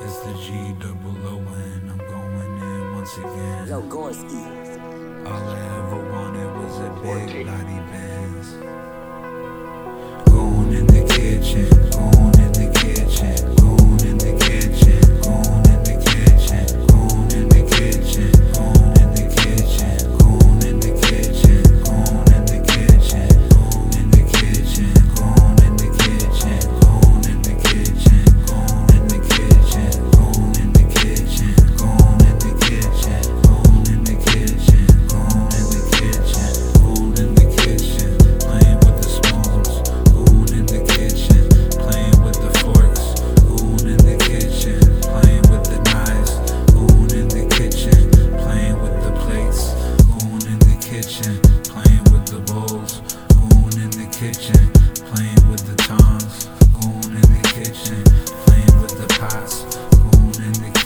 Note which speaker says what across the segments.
Speaker 1: It's the G double O N. I'm going in once again.
Speaker 2: Yo, Gorski.
Speaker 1: All I ever wanted was a big body Benz.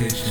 Speaker 1: vacation.